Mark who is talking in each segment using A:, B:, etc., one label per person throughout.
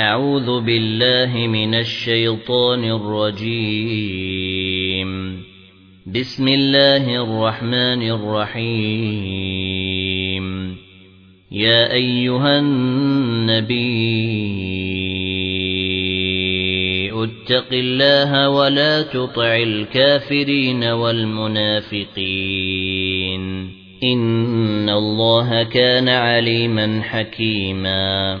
A: أعوذ بالله من الشيطان الرجيم. بسم الله الرحمن الرحيم. يا أيها النبي اتق الله ولا تطع الكافرين والمنافقين. إن الله كان عليما حكيما.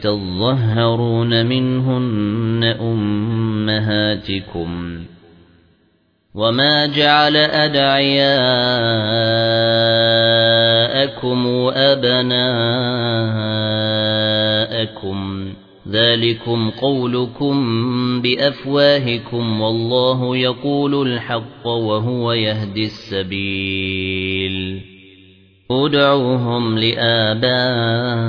A: تظهرون منهن أمهاتكم وما جعل أدعياءكم أبناءكم ذلكم قولكم بأفواهكم والله يقول الحق وهو يهدي السبيل ادعوهم لآبائهم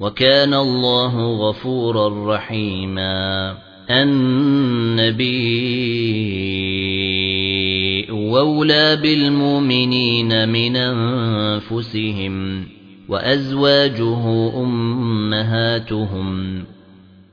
A: وكان الله غفورا رحيما. النبي وولى بالمؤمنين من أنفسهم وأزواجه أمهاتهم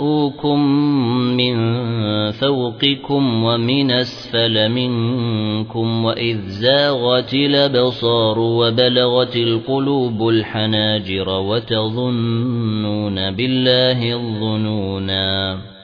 A: جاءوكم من فوقكم ومن أسفل منكم وإذ زاغت الأبصار وبلغت القلوب الحناجر وتظنون بالله الظنونا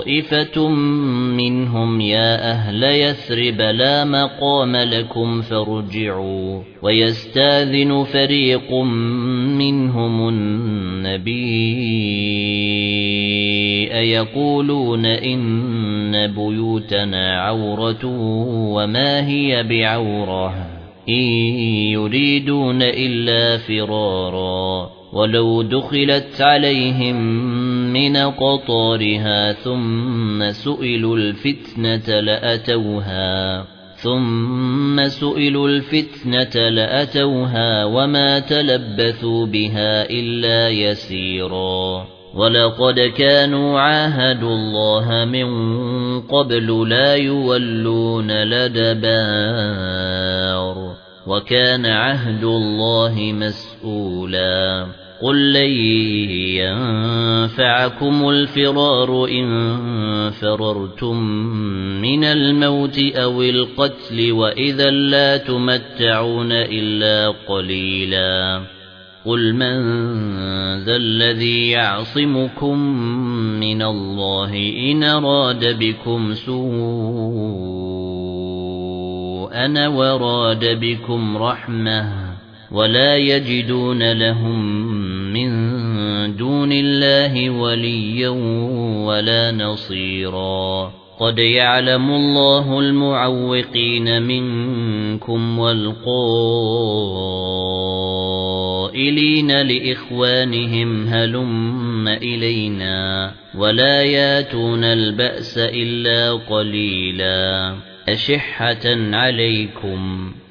A: الطائفة منهم يا أهل يثرب لا مقام لكم فارجعوا ويستاذن فريق منهم النبي يقولون إن بيوتنا عورة وما هي بعورة إن يريدون إلا فرارا ولو دخلت عليهم من قطارها ثم سئلوا الفتنة لأتوها ثُمَّ سُئِلُوا الْفِتْنَةَ لَأَتَوْهَا وَمَا تَلَبَّثُوا بِهَا إِلَّا يَسِيرًا. وَلَقَدْ كَانُوا عَاهَدُوا اللَّهَ مِن قَبْلُ لَا يُوَلُّونَ الْأَدْبَارَ وَكَانَ عَهْدُ اللَّهِ مَسْئُولًا قُل لَّن يَنفَعَكُمُ الْفِرَارُ إِن فَرَرْتُم مِّنَ الْمَوْتِ أَوِ الْقَتْلِ وَإِذًا لَّا تُمَتَّعُونَ إِلَّا قَلِيلًا قُلْ مَن ذَا الَّذِي يَعْصِمُكُم مِّنَ اللَّهِ إِنْ أَرَادَ بِكُمْ سُوءًا وَأَرَادَ بِكُمْ رَحْمَةً وَلَا يَجِدُونَ لَهُم مِّن دُونِ اللَّهِ وَلِيًّا وَلَا نَصِيرًا. قَدْ يَعْلَمُ اللَّهُ الْمُعَوِّقِينَ مِنكُمْ وَالْقَائِلِينَ لِإِخْوَانِهِمْ هَلُمَّ إِلَيْنَا وَلَا يَأْتُونَ الْبَأْسَ إِلَّا قَلِيلًا. أَشِحَّةً عَلَيْكُمْ.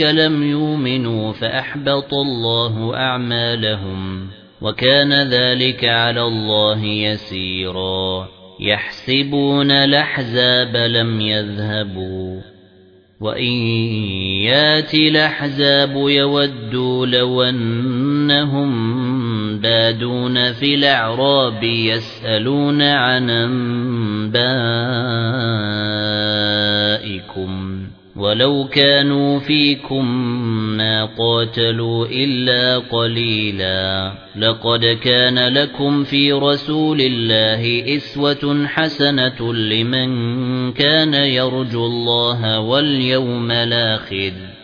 A: لَمْ يُؤْمِنُوا فَأَحْبَطَ اللَّهُ أَعْمَالَهُمْ وَكَانَ ذَلِكَ عَلَى اللَّهِ يَسِيرًا يَحْسَبُونَ الْأَحْزَابَ لَمْ يَذْهَبُوا وَإِن يَأْتِ الْأَحْزَابُ يَوَدُّوا لَوْ أَنَّهُم بَادُونَ فِي الْأَعْرَابِ يَسْأَلُونَ عَنْ أَنبَائِكُمْ وَلَوْ كَانُوا فِيكُم مَّا قَاتَلُوا إِلَّا قَلِيلًا لَقَدْ كَانَ لَكُمْ فِي رَسُولِ اللَّهِ أُسْوَةٌ حَسَنَةٌ لِمَن كَانَ يَرْجُو اللَّهَ وَالْيَوْمَ الْآخِرَ.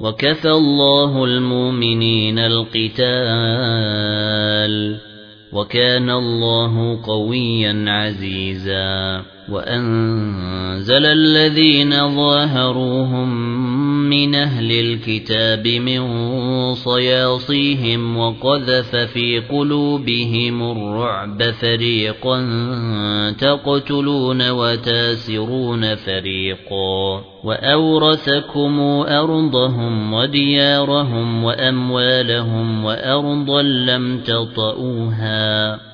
A: وَكَفَى اللَّهُ الْمُؤْمِنِينَ الْقِتَالَ وَكَانَ اللَّهُ قَوِيًّا عَزِيزًا وَأَنزَلَ الَّذِينَ ظَاهَرُوهُم مِنْ أَهْلِ الْكِتَابِ مِنْ صَيَاصِيهِمْ وَقَذَفَ فِي قُلُوبِهِمُ الرُّعْبَ فَرِيقًا تَقْتُلُونَ وَتَأْسِرُونَ فَرِيقًا وَأَوْرَثَكُمْ أَرْضَهُمْ وَدِيَارَهُمْ وَأَمْوَالَهُمْ وَأَرْضًا لَّمْ تَطَئُوهَا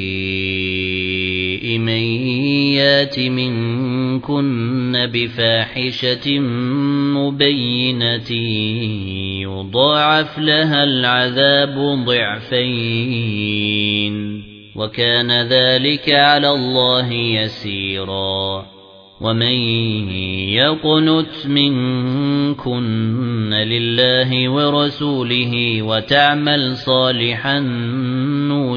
A: يات منكن بفاحشة مبينة يضاعف لها العذاب ضعفين وكان ذلك على الله يسيرا ومن يقنت منكن لله ورسوله وتعمل صالحا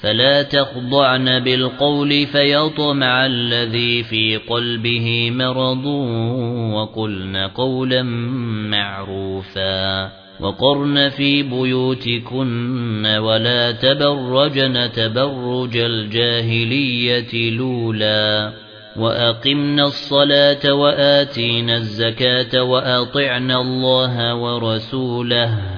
A: فلا تخضعن بالقول فيطمع الذي في قلبه مرض وقلن قولا معروفا وقرن في بيوتكن ولا تبرجن تبرج الجاهلية لولا وأقمنا الصلاة وآتينا الزكاة وأطعنا الله ورسوله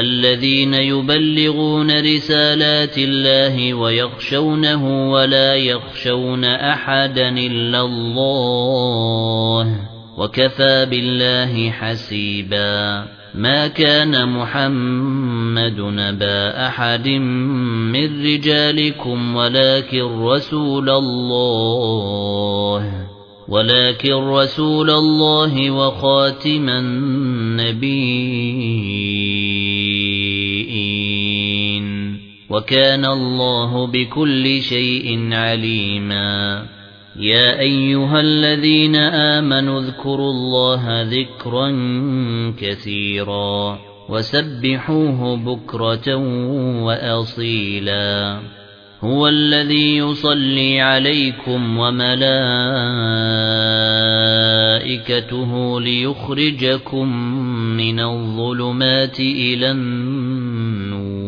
A: الذين يبلغون رسالات الله ويخشونه ولا يخشون أحدا إلا الله وكفى بالله حسيبا ما كان محمد نبا أحد من رجالكم ولكن رسول الله ولكن رسول الله وخاتم النبيين وكان الله بكل شيء عليما. يا أيها الذين آمنوا اذكروا الله ذكرا كثيرا وسبحوه بكرة وأصيلا. هو الذي يصلي عليكم وملائكته ليخرجكم من الظلمات إلى النور.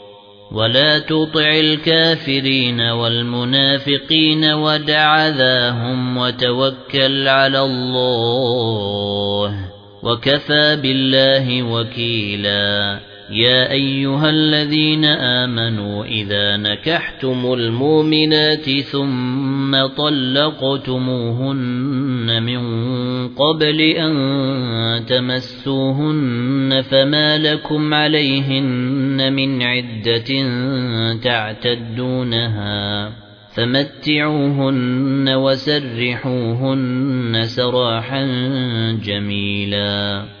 A: ولا تطع الكافرين والمنافقين ودع ذاهم وتوكل على الله وكفى بالله وكيلا يا أيها الذين آمنوا إذا نكحتم المؤمنات ثم طلقتموهن من قبل أن تمسوهن فما لكم عليهن من عدة تعتدونها فمتعوهن وسرحوهن سراحا جميلا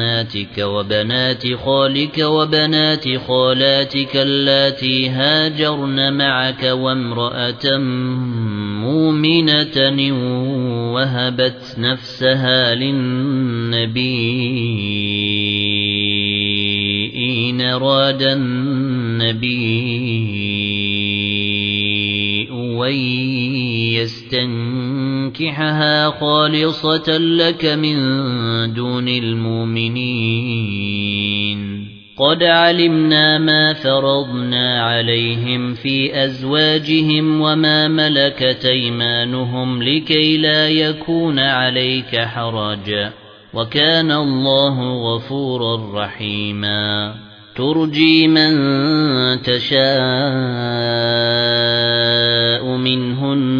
A: عماتك وبنات خالك وبنات خالاتك اللاتي هاجرن معك وامرأة مؤمنة وهبت نفسها للنبي إن راد النبي وَإِن يستنكحها خالصة لك من دون المؤمنين. قد علمنا ما فرضنا عليهم في أزواجهم وما ملكت أيمانهم لكي لا يكون عليك حرج. وكان الله غفورا رحيما. ترجي من تشاء منهن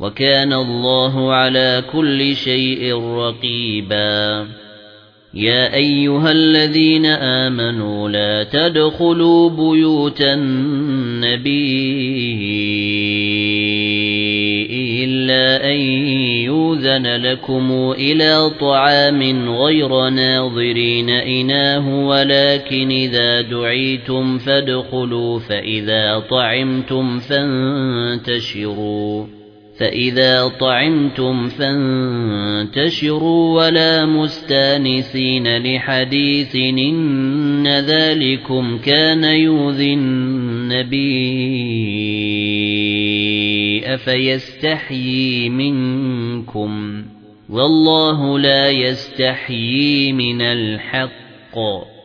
A: وكان الله على كل شيء رقيبا. يا أيها الذين آمنوا لا تدخلوا بيوت النبي إلا أن يؤذن لكم إلى طعام غير ناظرين إناه ولكن إذا دعيتم فادخلوا فإذا طعمتم فانتشروا. فإذا طعمتم فانتشروا ولا مستانسين لحديث إن ذلكم كان يؤذي النبي أفيستحيي منكم والله لا يستحيي من الحق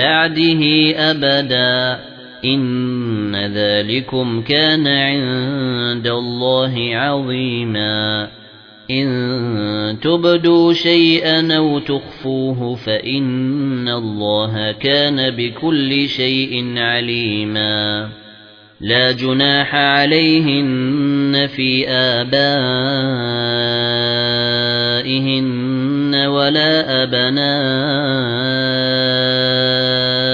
A: بعده أبدا. إن ذلكم كان عند الله عظيما. إن تبدوا شيئا أو تخفوه فإن الله كان بكل شيء عليما. لا جناح عليهن في آبائهن ولا أبنائهن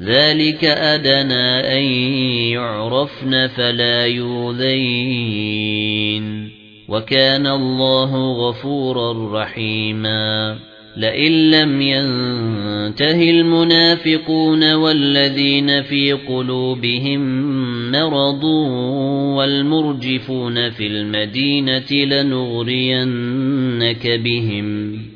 A: ذلك أدنى أن يعرفن فلا يوذين وكان الله غفورا رحيما لئن لم ينته المنافقون والذين في قلوبهم مرض والمرجفون في المدينة لنغرينك بهم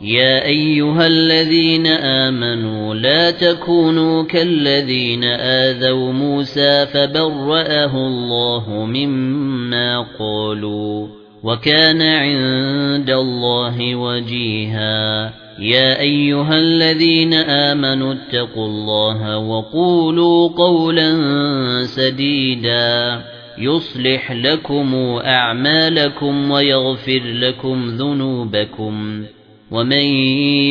A: يا أيها الذين آمنوا لا تكونوا كالذين آذوا موسى فبرأه الله مما قالوا وكان عند الله وجيها. يا أيها الذين آمنوا اتقوا الله وقولوا قولا سديدا. يصلح لكم أعمالكم ويغفر لكم ذنوبكم. ومن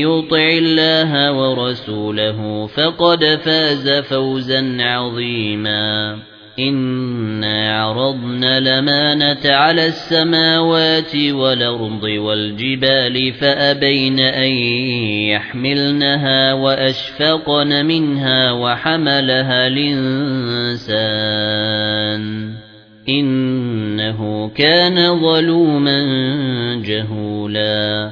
A: يطع الله ورسوله فقد فاز فوزا عظيما إنا عرضنا لمانة على السماوات والأرض والجبال فأبين أن يحملنها وأشفقن منها وحملها الإنسان إنه كان ظلوما جهولا